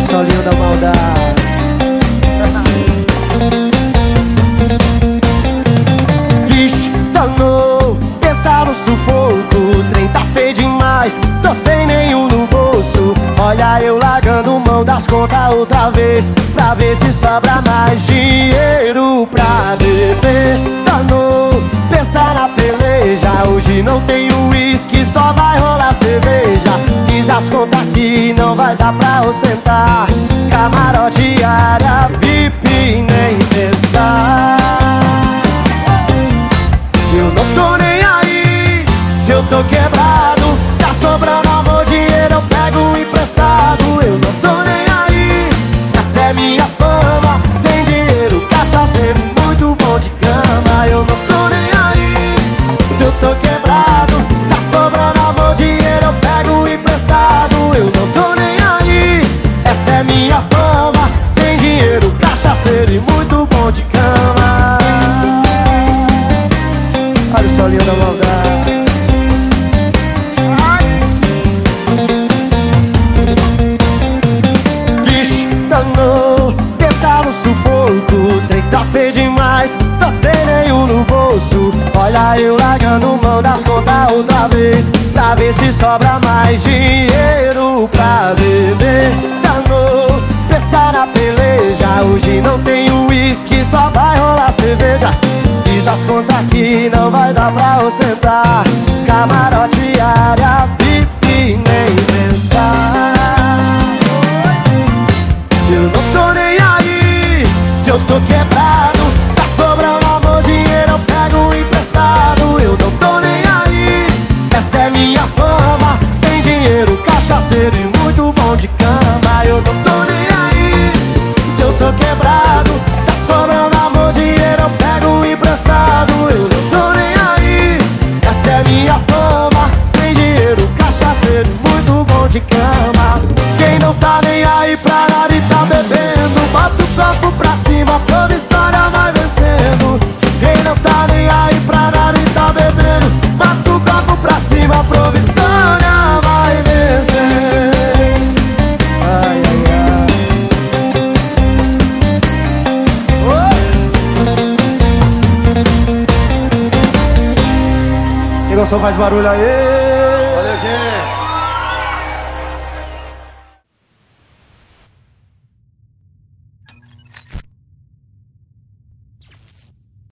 solinho da maldade. Vixe, danou, pensar no sufoco. O trem tá feio demais, tô sem nenhum no bolso. Olha eu largando mão das contas outra vez Pra ver se sobra mais dinheiro pra beber. Danou, pensar na peleja Hoje não tem uísque, só vai rolar cerveja dar pra ostentar. Camarote, área, VIP, nem pensar. Eu não tô nem aí Se eu tô quebrado Tá sobrando Sem dinheiro, cachaceiro E muito bom de cama. Olha o solinho da maldade. Vixe, danou Pensar no sufoco O trem tá feio demais Tô sem nenhum no bolso. Olha eu largando mão das contas outra vez Pra ver se sobra mais dinheiro dar pra ostentar Camarote, área, VIP, nem pensar. Eu não tô nem aí Se eu tô quebrado de cama. Quem não tá nem aí pra nada e tá bebendo Bota o copo pra cima, promissória vai vencendo Quem não tá nem aí pra nada e tá bebendo Bota o copo pra cima, promissória vai vencer. Ai, ai, ai. Quem gostou faz barulho aí